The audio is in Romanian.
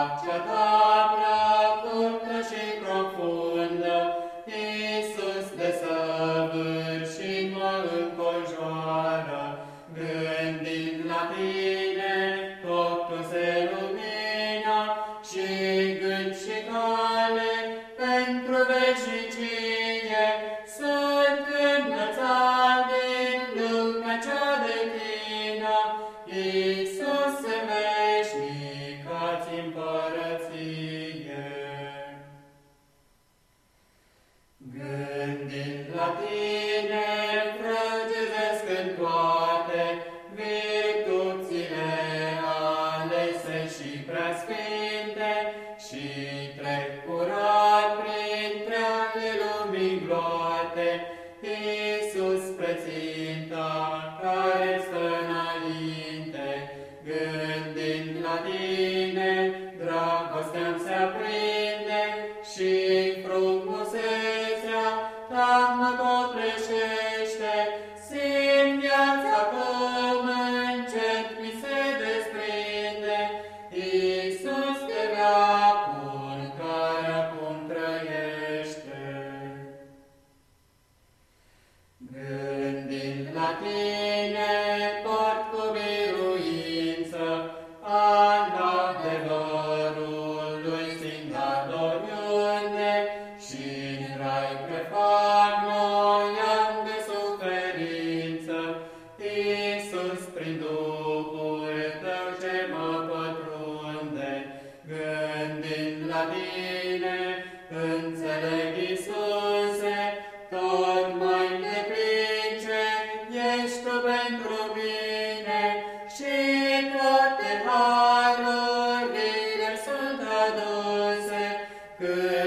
Pace ta profundă, Iisus de săvârșit mă înconjoară, Gândind la tine, totul se Și gând și pentru veșnicie, Sunt înălțat din lumea de tine, Iisuse, tine frăgezesc în toate virtuțile alese și preasfinte și trec curat printre ale lumii gloate, Iisus spre care stă înainte, gândind la tine, dragostea se aprinde și frumusețea. Gândind la tine, port cu biruință, an adevărului sindat oriunde, și în rai prefac noi ani de suferință, Iisus, prin Duhul Tău ce mă pătrunde, gândind la tine, înțeleg Iisus, Good.